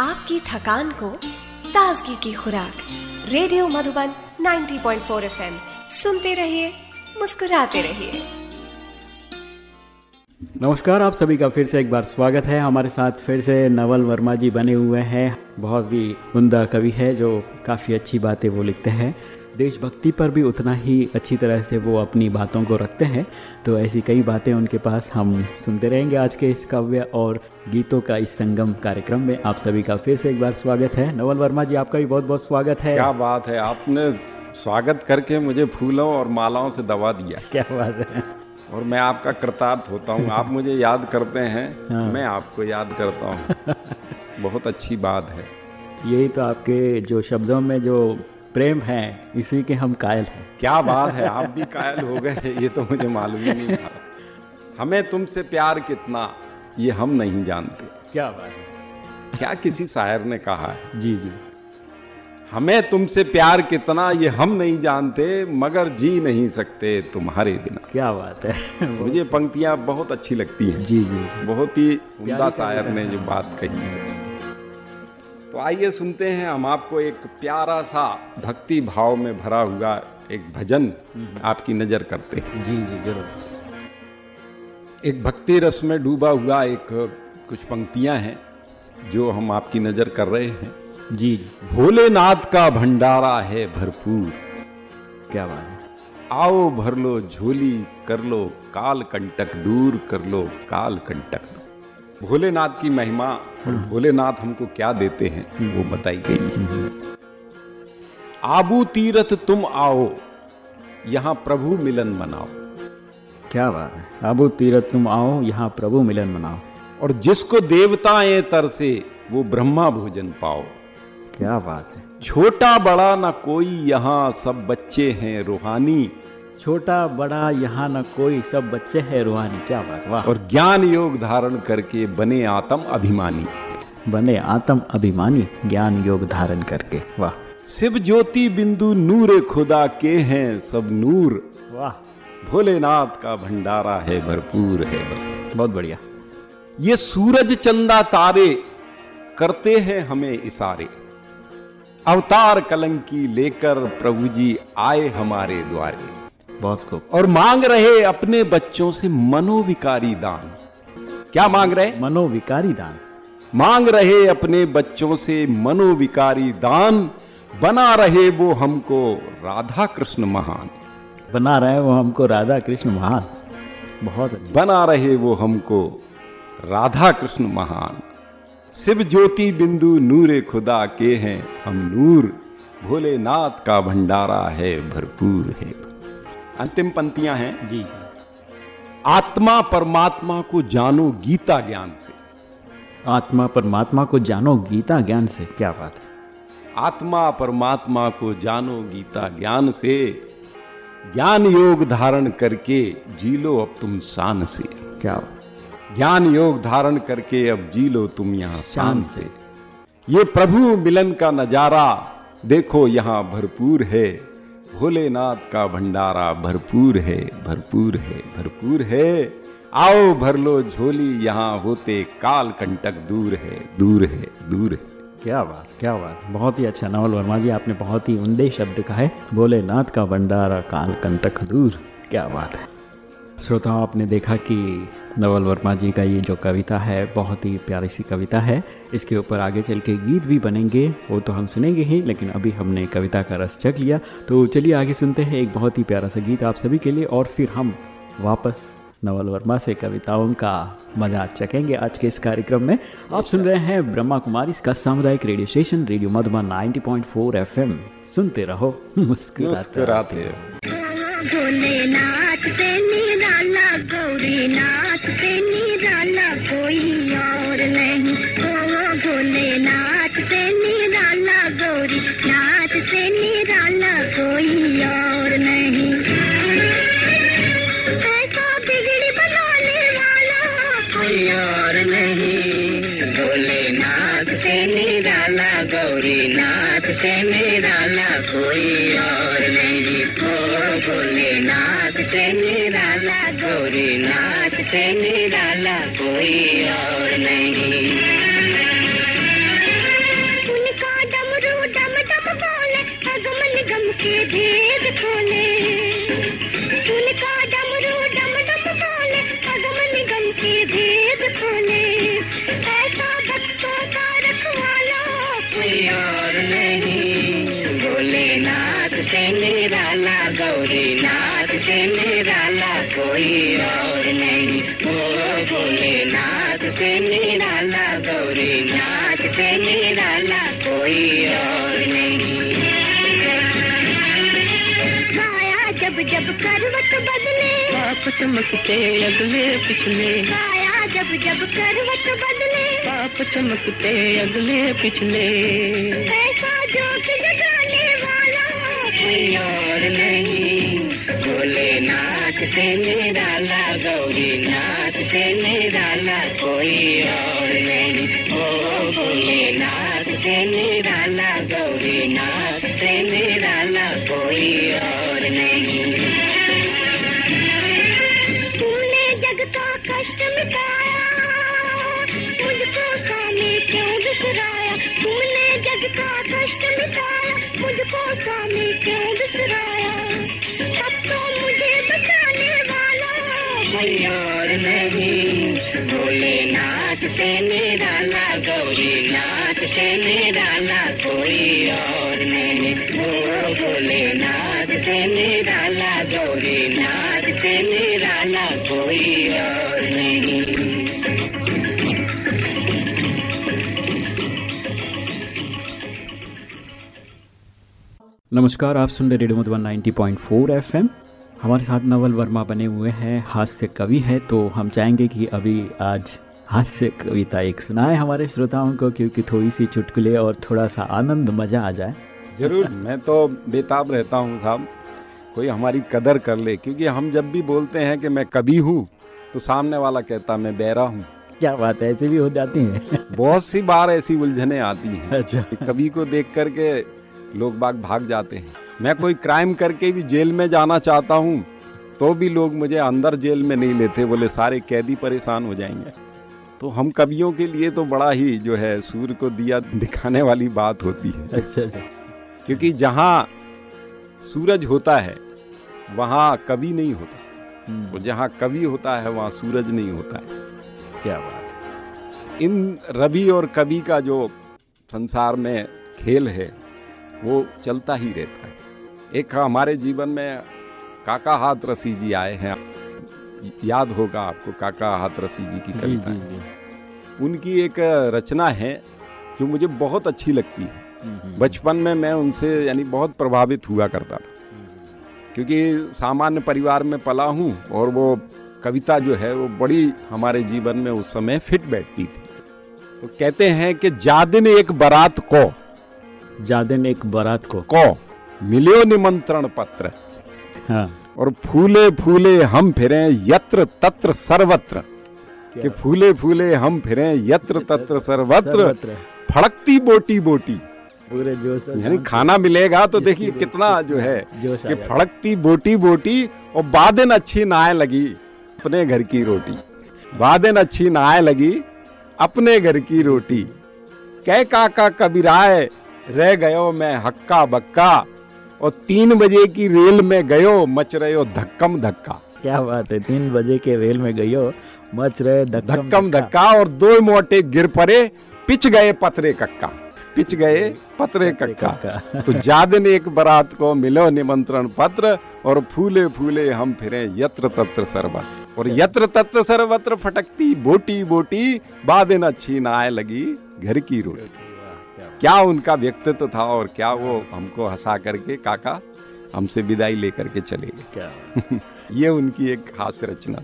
आपकी थकान को ताजगी की खुराक। Radio Madhuban 90.4 FM. सुनते रहिए, मुस्कुराते रहिए। नमस्कार, आप सभी का फिर से एक बार स्वागत है। हमारे साथ फिर से नवल वर्मा जी बने हुए हैं। बहुत ही उमदा कवि है जो काफ़ी अच्छी बातें वो लिखते हैं। देशभक्ति पर भी उतना ही अच्छी तरह से वो अपनी बातों को रखते हैं। तो ऐसी कई बातें उनके पास हम सुनते रहेंगे आज के इस काव्य और गीतों का इस संगम कार्यक्रम में। आप सभी का फिर से एक बार स्वागत है। नवल वर्मा जी आपका भी बहुत बहुत स्वागत है। क्या बात है आपने स्वागत करके मुझे फूलों और मालाओं से दबा दिया। क्या बात है। और मैं आपका कृतार्थ होता हूँ। आप मुझे याद करते हैं हाँ। मैं आपको याद करता हूँ। बहुत अच्छी बात है। यही तो आपके जो शब्दों में जो प्रेम है इसी के हम कायल हैं। क्या बात है आप भी कायल हो गए ये तो मुझे मालूम ही नहीं था। हमें तुमसे प्यार कितना ये हम नहीं जानते। क्या बात है। क्या किसी शायर ने कहा है? जी जी। हमें तुमसे प्यार कितना ये हम नहीं जानते मगर जी नहीं सकते तुम्हारे बिना। क्या बात है। मुझे पंक्तियाँ बहुत अच्छी लगती हैं। जी जी। बहुत ही उमदा शायर ने जो बात कही है। तो आइए सुनते हैं हम आपको एक प्यारा सा भक्ति भाव में भरा हुआ एक भजन आपकी नज़र करते हैं। जी जी ज़रूर। एक भक्ति रस में डूबा हुआ एक कुछ पंक्तियाँ हैं जो हम आपकी नज़र कर रहे हैं। जी। भोलेनाथ का भंडारा है भरपूर। क्या बात है। आओ भर लो झोली कर लो काल कंटक दूर कर लो काल कंटक। भोलेनाथ की महिमा और भोलेनाथ हमको क्या देते हैं। वो बताई गई है। आबू तीरथ तुम आओ यहाँ प्रभु मिलन मनाओ। क्या बात है? आबू तीरथ तुम आओ यहाँ प्रभु मिलन मनाओ। और जिसको देवताएँ तरसे वो ब्रह्मा भोजन पाओ। क्या बात है? छोटा बड़ा ना कोई यहाँ सब बच्चे हैं रूहानी। छोटा बड़ा यहाँ न कोई सब बच्चे है रूहानी क्या बात वाह। और ज्ञान योग धारण करके बने आत्म अभिमानी। बने आत्म अभिमानी ज्ञान योग धारण करके वाह। शिव ज्योति बिंदु नूर खुदा के हैं सब नूर। वाह। भोलेनाथ का भंडारा है भरपूर है। बहुत बढ़िया। ये सूरज चंदा तारे करते हैं हमें इशारे। अवतार कलंकी लेकर प्रभु जी आए हमारे द्वारे। बहुत खूब। और मांग रहे अपने बच्चों से मनोविकारी दान। क्या मांग रहे? मनोविकारी दान। मांग रहे अपने बच्चों से मनोविकारी दान। बना रहे वो हमको राधा कृष्ण महान। बना रहे वो हमको राधा कृष्ण महान। बहुत अच्छा। बना रहे वो हमको राधा कृष्ण महान। शिव ज्योति बिंदु नूरे खुदा के हैं हम नूर। भोलेनाथ का भंडारा है भरपूर है। अंतिम पंक्तियाँ हैं। जी। आत्मा परमात्मा को जानो गीता ज्ञान से। आत्मा परमात्मा को जानो गीता ज्ञान से क्या बात है। आत्मा परमात्मा को जानो गीता ज्ञान से। ज्ञान योग धारण करके जी लो अब तुम शान से। क्या ज्ञान योग धारण करके अब जी लो तुम यहाँ शान से। ये प्रभु मिलन का नज़ारा देखो यहाँ भरपूर है। भोलेनाथ का भंडारा भरपूर है भरपूर है भरपूर है। आओ भर लो झोली, यहाँ होते काल कंटक दूर है दूर है दूर है। क्या बात क्या बात। बहुत ही अच्छा नवल वर्मा जी, आपने बहुत ही उमदे शब्द कहा। है भोलेनाथ का भंडारा काल कंटक दूर। क्या बात है। श्रोताओं, आपने देखा कि नवल वर्मा जी का ये जो कविता है, बहुत ही प्यारी सी कविता है। इसके ऊपर आगे चल के गीत भी बनेंगे, वो तो हम सुनेंगे ही, लेकिन अभी हमने कविता का रस चख लिया। तो चलिए आगे सुनते हैं एक बहुत ही प्यारा सा गीत आप सभी के लिए, और फिर हम वापस नवल वर्मा से कविताओं का मज़ा चखेंगे आज के इस कार्यक्रम में। आप सुन रहे हैं ब्रह्मा कुमारी इसका सामुदायिक radio station radio Madhuban 90.4 FM. सुनते रहो मुस्कुराते भोलेनाथ से निराला गौरीनाथ से निराला कोई और। से निराला कोई और नहीं। ओ भोलेनाथ से निराला गौरीनाथ से निराला कोई और नहीं। गाया जब जब करवट बदले पाप चमकते अगले पिछले। गाया जब जब करवट बदले पाप चमकते अगले पिछले। ऐसा जोक जगाने वाला से निराला गौरीनाथ से निराला कोई और नहीं ओ भोलेनाथ से निराला गौरीनाथ से निराला कोई और नहीं तूने जग का कष्ट मिटाया मुझको स्वामी क्यों बिसराया तूने जग का कष्ट मिटाया मुझको स्वामी क्यों बिसराया? कोई और नहीं। भोलेनाथ से निराला गौरीनाथ से निराला कोई और नहीं। ओ भोलेनाथ से निराला गौरीनाथ से निराला कोई और नहीं। नमस्कार, आप सुन रहे रेडियो मधुबन 90.4 एफएम। हमारे साथ नवल वर्मा बने हुए हैं हास्य कवि है तो हम चाहेंगे कि अभी आज हास्य कविता एक सुनाए हमारे श्रोताओं को क्योंकि थोड़ी सी चुटकुले और थोड़ा सा आनंद मज़ा आ जाए। ज़रूर मैं तो बेताब रहता हूँ साहब। कोई हमारी कदर कर ले क्योंकि हम जब भी बोलते हैं कि मैं कभी हूँ तो सामने वाला कहता मैं बैरा हूँ। क्या बात है ऐसे भी हो जाती हैं। बहुत सी बार ऐसी उलझने आती हैं। अच्छा। कभी को देख करके लोग बाग भाग जाते हैं। मैं कोई क्राइम करके भी जेल में जाना चाहता हूँ तो भी लोग मुझे अंदर जेल में नहीं लेते बोले सारे कैदी परेशान हो जाएँगे। तो हम कवियों के लिए तो बड़ा ही जो है सूर्य को दिया दिखाने वाली बात होती है। अच्छा अच्छा। क्योंकि जहाँ सूरज होता है वहाँ कवि नहीं होता। हम्म, और जहाँ कवि होता है वहाँ सूरज नहीं होता है। क्या बात इन रवि और कवि का जो संसार में खेल है वो चलता ही रहता है। एक हमारे जीवन में काका हाथ रसी जी आए हैं। याद होगा आपको काका हाथ रसी जी की कविता। जी जी जी। उनकी एक रचना है जो मुझे बहुत अच्छी लगती है। हम्म, हम्म, बचपन में मैं उनसे यानी बहुत प्रभावित हुआ करता था। क्योंकि सामान्य परिवार में पला हूँ और वो कविता जो है वो बड़ी हमारे जीवन में उस समय फिट बैठती थी। तो कहते हैं कि जादिन एक बारात को। जादिन एक बारात को। को। मिलियो निमंत्रण पत्र। हाँ। और फूले फूले हम फिरे यत्र तत्र सर्वत्र। कि फूले फूले हम फिरे यत्र तत्र सर्वत्र। सर्वत्र। फड़कती बोटी बोटी। पूरे जोश यानी खाना मिलेगा तो देखिए कितना जो है कि फड़कती बोटी बोटी और बादन अच्छी नाय लगी अपने घर की रोटी। बादन अच्छी नाय लगी अपने घर की रोटी। कह काका कबीराय रह गयो मैं हक्का बक्का। और तीन बजे की रेल में गयो मच रहे हो धक्कम धक्का। क्या बात है तीन बजे के रेल में गयो मच रहे धक्कम धक्का। और दो मोटे गिर पड़े पिच गए पतरे कक्का। पिच गए पतरे कक्का। कक्का। तो जादन एक बारात को मिलो निमंत्रण पत्र और फूले फूले हम फिरे यत्र तत्र सर्वत्र और यत्र तत्र सर्वत्र फटकती बोटी बोटी बादिन अच्छी नाय लगी घर की रोटी। क्या उनका व्यक्तित्व था और क्या वो हमको हंसा करके काका हमसे विदाई लेकर के चले गए? क्या? ये उनकी एक खास रचना।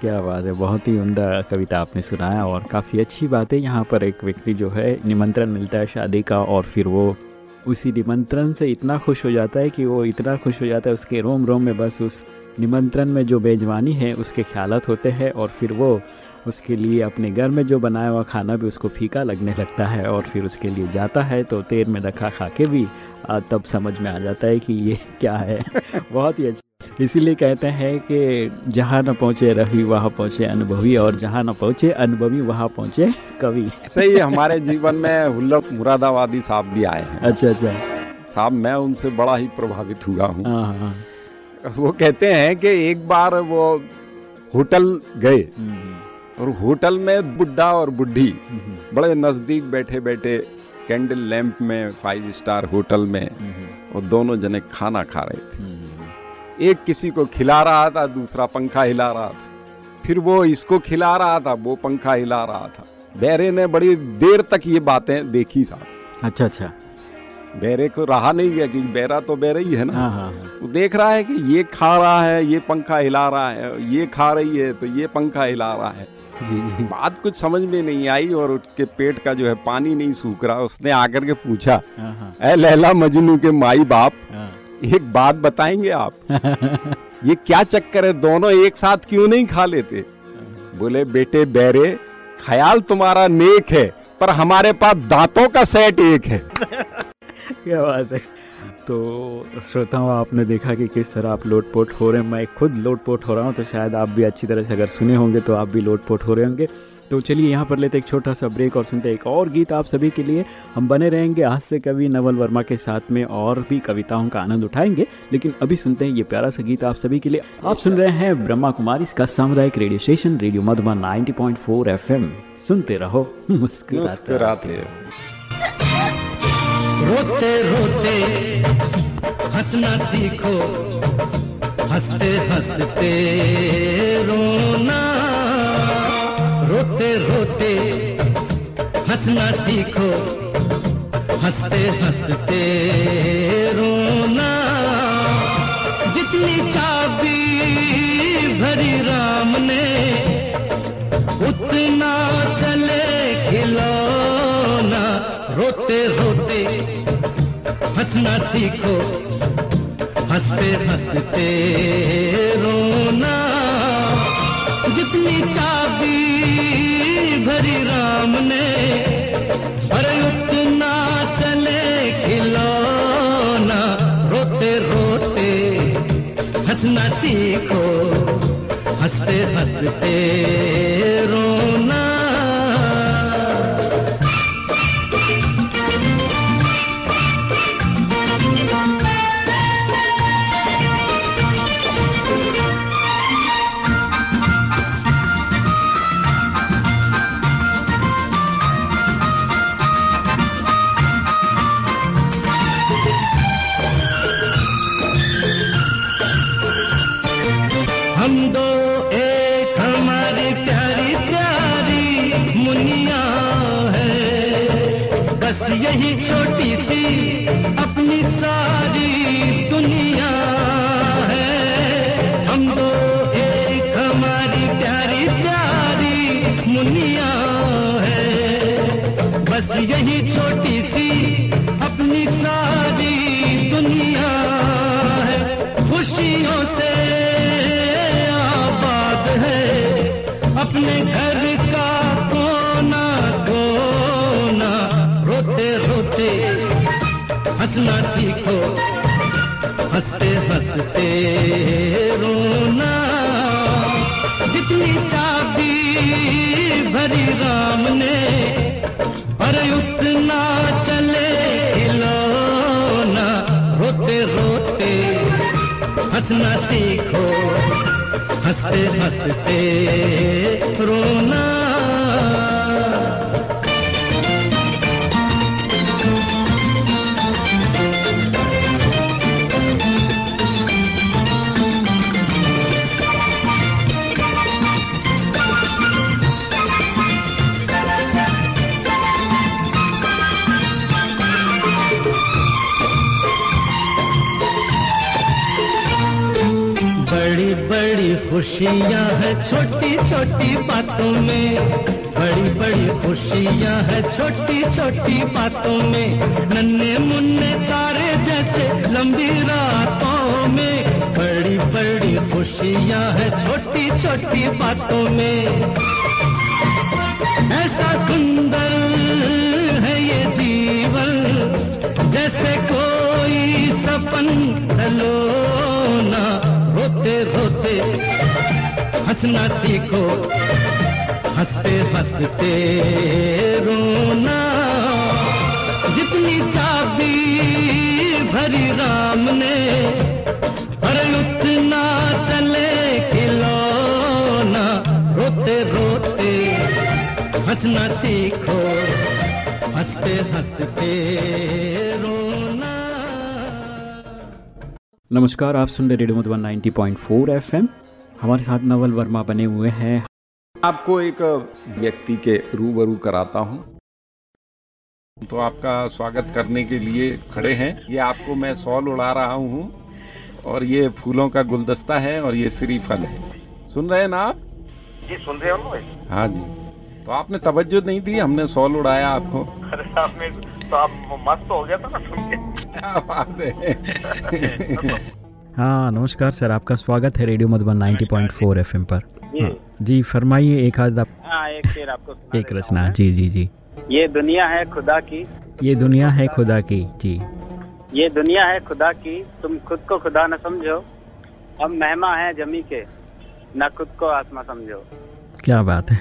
क्या बात है बहुत ही उमदा कविता आपने सुनाया और काफ़ी अच्छी बात है। यहाँ पर एक व्यक्ति जो है निमंत्रण मिलता है शादी का और फिर वो उसी निमंत्रण से इतना खुश हो जाता है कि वो इतना खुश हो जाता है उसके रोम रोम में बस उस निमंत्रण में जो बेजवानी है उसके ख्यालत होते हैं और फिर वो उसके लिए अपने घर में जो बनाया हुआ खाना भी उसको फीका लगने लगता है और फिर उसके लिए जाता है तो तेल में रखा खा के भी तब समझ में आ जाता है कि ये क्या है। बहुत ही अच्छा। इसीलिए कहते हैं कि जहाँ न पहुँचे रवि वहाँ पहुँचे अनुभवी और जहाँ न पहुँचे अनुभवी वहाँ पहुँचे कवि। सही है हमारे जीवन में हुल्लड़ मुरादाबादी साहब भी आए हैं। अच्छा अच्छा। साहब मैं उनसे बड़ा ही प्रभावित हुआ हूँ। हाँ हाँ वो कहते हैं कि एक बार वो होटल गए हम्म, और होटल में बुढ़ा और बुढ़ी बड़े नज़दीक बैठे बैठे कैंडल लैंप में फाइव स्टार होटल में और दोनों जने खाना खा रहे थे। एक किसी को खिला रहा था दूसरा पंखा हिला रहा था। फिर वो इसको खिला रहा था वो पंखा हिला रहा था। बैरे ने बड़ी देर तक ये बातें देखी साहब। अच्छा अच्छा। बैरे को रहा नहीं गया क्योंकि बैरा तो बैरा ही है ना। हाँ हाँ हाँ। वो देख रहा है कि ये खा रहा है ये पंखा हिला रहा है ये खा रही है तो ये पंखा हिला रहा है। जी जी। बात कुछ समझ में नहीं आई और उसके पेट का जो है पानी नहीं सूख रहा उसने आकर के पूछा हाँ हाँ। ए लैला मजनू के माई बाप हाँ। एक बात बताएँगे आप? ये क्या चक्कर है? दोनों एक साथ क्यों नहीं खा लेते? बोले बेटे बैरे ख्याल तुम्हारा नेक है पर हमारे पास दांतों का सेट एक है। क्या बात है। तो श्रोताओं आपने देखा कि किस तरह आप लोटपोट हो रहे हैं। मैं खुद लोटपोट हो रहा हूँ तो शायद आप भी अच्छी तरह से अगर सुने होंगे तो आप भी लोटपोट हो रहे होंगे। तो चलिए यहाँ पर लेते एक छोटा सा ब्रेक और सुनते एक और गीत आप सभी के लिए। हम बने रहेंगे आज से कवि नवल वर्मा के साथ में और भी कविताओं का आनंद उठाएँगे लेकिन अभी सुनते हैं ये प्यारा सा गीत आप सभी के लिए। आप सुन रहे हैं ब्रह्मा कुमारी इसका सामुदायिक radio station radio Madhuban 90.4 FM. सुनते रहो मुस्कुराते मुस्कुराते रोते रोते हंसना सीखो। हँसते हँसते रोना। रोते रोते हंसना सीखो। हँसते हँसते रोना। जितनी चाबी भरी राम ने, उतना चले खिलौना। रोते रोते हंसना सीखो। हँसते हँसते रोना। जितनी चाबी भरी राम ने अरे उतना चले खिलौना। रोते रोते हंसना सीखो। हँसते हँसते रोना। अपने घर का कोना कोना, रोते रोते, हंसना सीखो, हँसते हँसते रोना। जितनी चाबी भरी राम ने, पर उतना चले खिलौना रोते रोते, हंसना सीखो हँसते हँसते रोना बड़ी खुशियाँ हैं छोटी छोटी बातों में। बड़ी बड़ी खुशियाँ है छोटी छोटी बातों में। नन्हे मुन्ने तारे जैसे लंबी रातों में। बड़ी बड़ी खुशियाँ है छोटी छोटी बातों में। ऐसा सुंदर है ये जीवन, जैसे कोई सपन सलोना रोते हंसना सीखो, हँसते हँसते रोना। जितनी चाबी भरी राम ने अरे उतना चले खिलौना रोते रोते हंसना सीखो, हँसते हँसते रोना। नमस्कार आप सुन रहे रेडियो मधुबन 90.4 एफएम। हमारे साथ नवल वर्मा बने हुए हैं। आपको एक व्यक्ति के रूबरू कराता हूँ। तो आपका स्वागत करने के लिए खड़े हैं। ये आपको मैं सॉल उड़ा रहा हूँ और ये फूलों का गुलदस्ता है और ये श्रीफल है। सुन रहे हैं ना आप? जी सुन रहे हो हाँ जी। तो आपने तवज्जो नहीं दी? हमने सॉल उड़ाया आपको। अरे आपने तो आप मस्त हो गया था ना सुन के। क्या बात है। हाँ नमस्कार सर आपका स्वागत है रेडियो मधुबन 90.4 एफएम पर। जी। हाँ, जी फरमाइए एक आध आप हाँ एक शेर आपको एक रचना जी जी जी। ये दुनिया है खुदा की। ये दुनिया है खुदा की जी। ये दुनिया है खुदा की तुम खुद को खुदा न समझो। हम मेहमा हैं जमी के न खुद को आत्मा समझो। क्या बात है।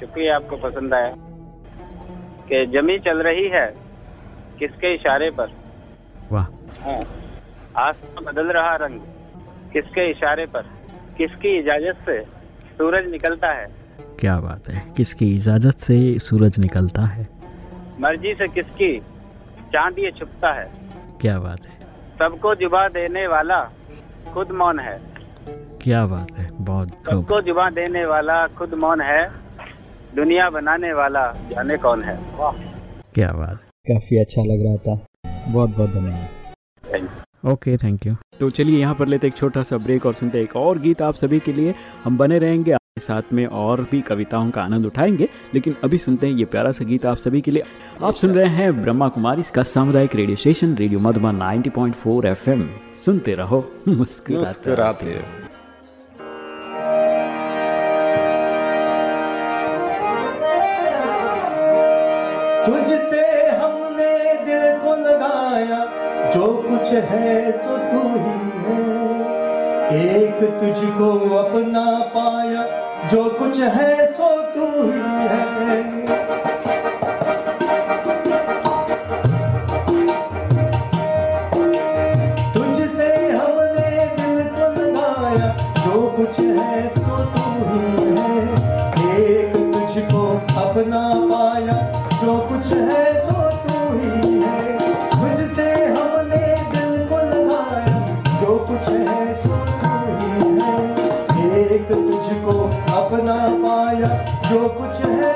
शुक्रिया आपको पसंद आया। कि जमी चल रही है किसके इशारे पर? वाह। हाँ। आसमान बदल रहा रंग। किसके इशारे पर? किसकी इजाज़त से सूरज निकलता है? क्या बात है। किसकी इजाज़त से सूरज निकलता है? मर्ज़ी से किसकी चाँद ये छुपता है? क्या बात है। सबको जुबा देने वाला खुद मौन है। क्या बात है। बहुत सबको जुबा देने वाला खुद मौन है। दुनिया बनाने वाला जाने कौन है? वाह। क्या बात काफ़ी अच्छा लग रहा था। बहुत बहुत धन्यवाद। ओके थैंक यू तो चलिए यहाँ पर लेते एक छोटा सा ब्रेक और सुनते एक और गीत आप सभी के लिए। हम बने रहेंगे आपके साथ में और भी कविताओं का आनंद उठाएँगे लेकिन अभी सुनते हैं ये प्यारा सा गीत आप सभी के लिए। आप सुन रहे हैं ब्रह्मा कुमारी इसका सामुदायिक radio station radio Madhuban 90.4 FM सुनते रहो मुस्कुराते मुस्कुराते हो। तुझसे कुछ है, सो तू ही है। एक तुझको अपना पाया, जो कुछ है, सो तू ही है। तुझको अपना पाया जो कुछ है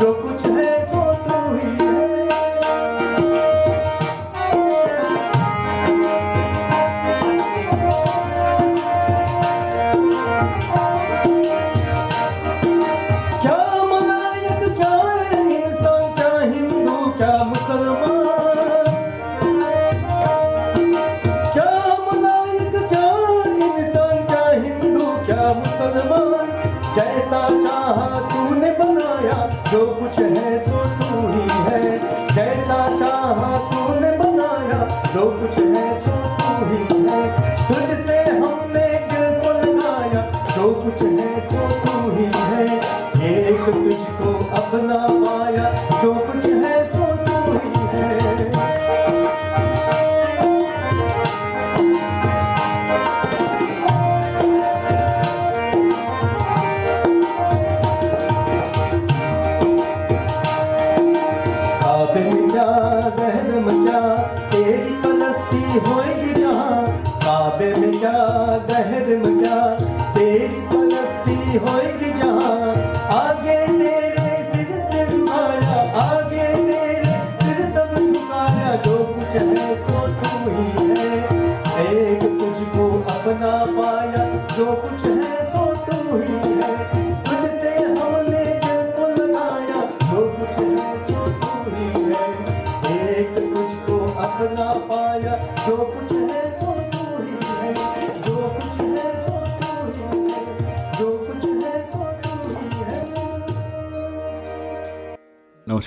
जो कुछ है बनाया जो कुछ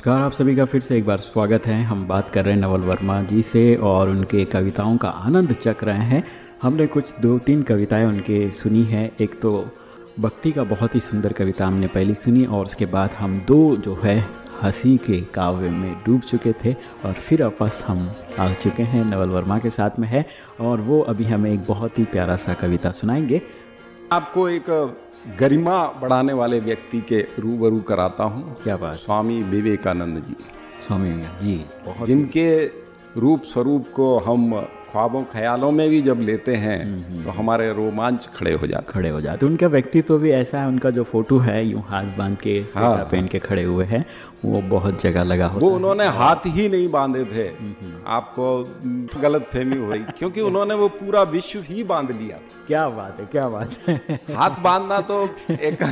नमस्कार, आप सभी का फिर से एक बार स्वागत है। हम बात कर रहे हैं नवल वर्मा जी से और उनके कविताओं का आनंद चक रहे हैं। हमने कुछ दो तीन कविताएँ उनके सुनी है। एक तो भक्ति का बहुत ही सुंदर कविता हमने पहली सुनी और उसके बाद हम दो जो है, हँसी के काव्य में डूब चुके थे और फिर वापस हम आ चुके हैं। नवल वर्मा के साथ में है और वो अभी हमें एक बहुत ही प्यारा सा कविता सुनाएँगे। आपको एक गरिमा बढ़ाने वाले व्यक्ति के रूबरू कराता हूँ। क्या बात। स्वामी विवेकानंद जी। स्वामी जी। बहुत जिनके रूप स्वरूप को हम ख्वाबों ख्यालों में भी जब लेते हैं तो हमारे रोमांच खड़े हो जाते खड़े हो जाते उनका व्यक्तित्व तो भी ऐसा है उनका जो फ़ोटो है यूँ हाथ बाँध के हाँ। पहन के खड़े हुए हैं वो बहुत जगह लगा वो होता है। उन्होंने हाथ ही नहीं बांधे थे। आपको गलत फहमी हो रही क्योंकि उन्होंने वो पूरा विश्व ही बाँध लिया था। क्या बात है क्या बात है। हाथ बांधना तो एक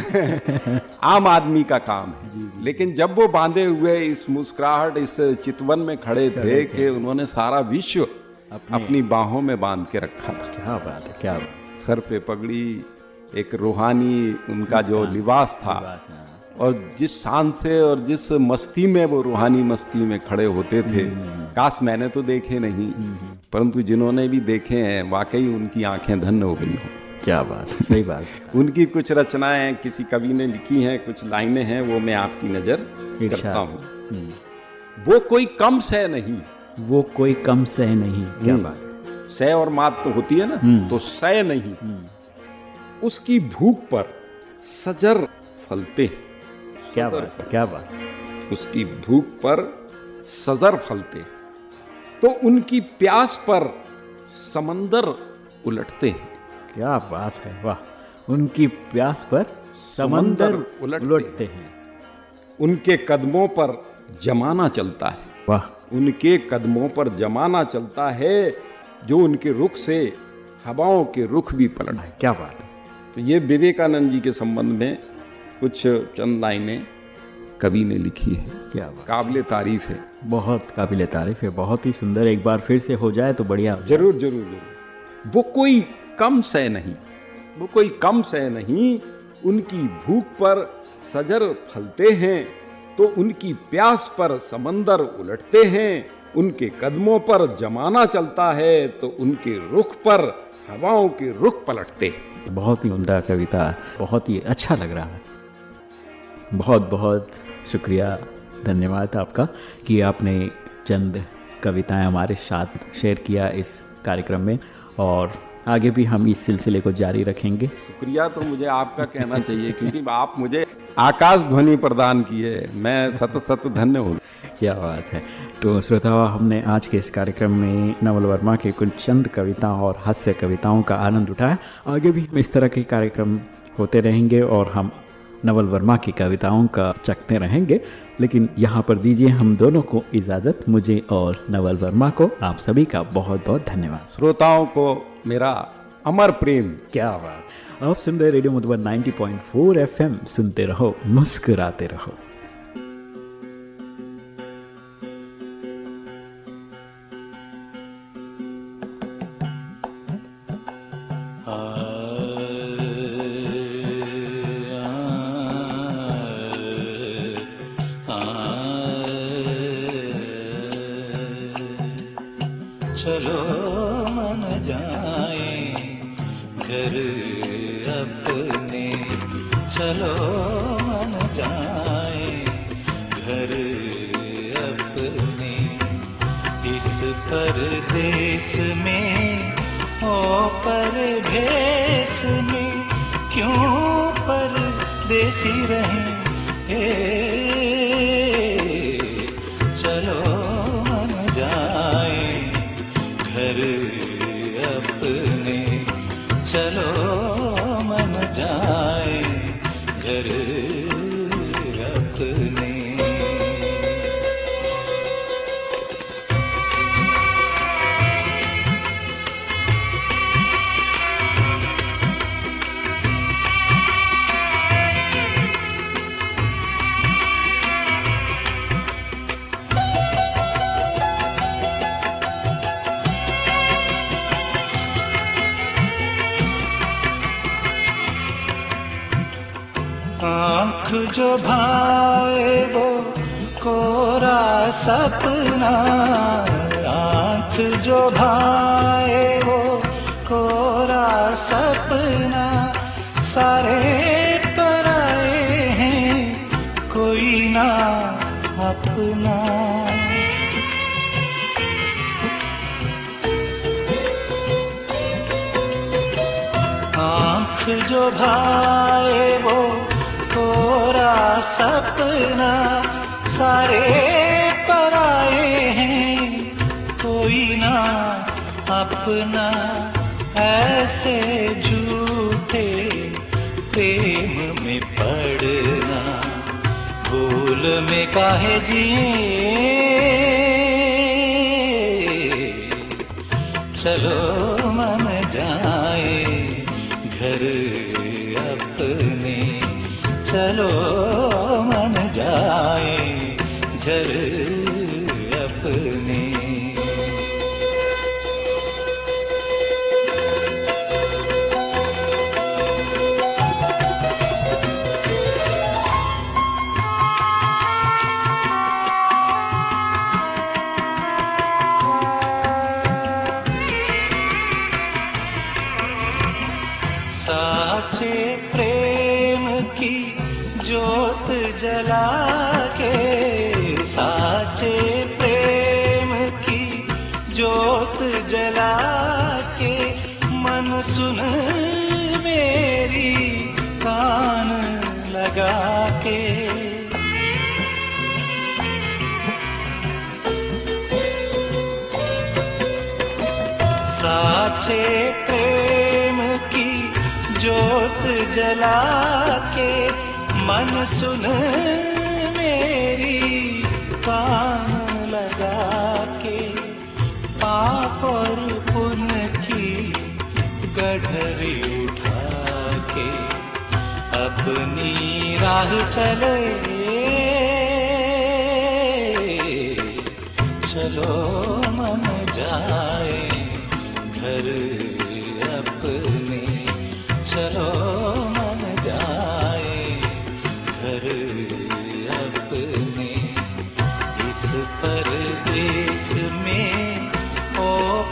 आम आदमी का काम है। जी, जी। लेकिन जब वो बांधे हुए इस मुस्कुराहट इस चितवन में खड़े थे। कि उन्होंने सारा विश्व अपनी बाहों में बाँध के रखा था। क्या बात है क्या बात सर पे पगड़ी एक रूहानी उनका जो लिबास था। और जिस शान से और जिस मस्ती में वो रूहानी मस्ती में खड़े होते थे काश मैंने तो देखे नहीं। परंतु जिन्होंने भी देखे हैं वाकई उनकी आँखें धन्य हो गई हो। क्या बात है सही बात उनकी कुछ रचनाएँ किसी कवि ने लिखी हैं कुछ लाइनें हैं वो मैं आपकी नज़र। करता हूँ। वो कोई कम से नहीं। वो कोई कम सह नहीं। क्या हम्म। बात है? सह और मात तो होती है ना तो सह नहीं। उसकी भूख पर सजर फलते। क्या बात है क्या बात उसकी भूख पर सजर फलते तो उनकी प्यास पर समंदर उलटते हैं। क्या बात है वाह। उनकी प्यास पर समंदर समंदर उलटते उलटते हैं। उनके कदमों पर जमाना चलता है। वाह। उनके कदमों पर जमाना चलता है जो उनके रुख से हवाओं के रुख भी पलट है क्या बात है। तो ये विवेकानंद जी के संबंध में कुछ चंद लाइनें कवि ने लिखी है। क्या काबिल तारीफ़ है। बहुत काबिल तारीफ़ है बहुत ही सुंदर। एक बार फिर से हो जाए तो बढ़िया ज़रूर ज़रूर ज़रूर। वो कोई कम सह नहीं वो कोई कम सह नहीं उनकी भूख पर सजर फलते हैं तो उनकी प्यास पर समंदर उलटते हैं उनके कदमों पर जमाना चलता है तो उनके रुख पर हवाओं के रुख पलटते हैं। बहुत ही उमदा कविता बहुत ही अच्छा लग रहा है। बहुत बहुत शुक्रिया धन्यवाद आपका कि आपने चंद कविताएँ हमारे साथ शेयर किया इस कार्यक्रम में और आगे भी हम इस सिलसिले को जारी रखेंगे। शुक्रिया तो मुझे आपका कहना चाहिए क्योंकि आप मुझे आकाश ध्वनि प्रदान की है। मैं सत सत धन्य हूँ। क्या बात है। तो श्रोताओं हमने आज के इस कार्यक्रम में नवल वर्मा के कुछ चंद कविता और हास्य कविताओं का आनंद उठाया। आगे भी हम इस तरह के कार्यक्रम होते रहेंगे और हम नवल वर्मा की कविताओं का चखते रहेंगे। लेकिन यहाँ पर दीजिए हम दोनों को इजाज़त। मुझे और नवल वर्मा को आप सभी का बहुत बहुत धन्यवाद। श्रोताओं को मेरा अमर प्रेम। क्या बात। आप सुन रहे रेडियो मधुबन 90.4 एफएम। सुनते रहो, मुस्कुराते रहो। परदेसी रहे सपना, आँख जो भाए वो कोरा सपना, सारे पराए हैं, कोई ना अपना। आँख जो भाए वो कोरा सपना, सारे अपना ऐसे झूठे प्रेम में पड़ना। भूल में काहे जी चलो। साचे प्रेम की जोत जला जला के मन सुन मेरी कान लगा के पाप और पुण्य की गढ़री उठा के अपनी राह चले। चलो, मन जाए घर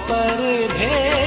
ओ परदेश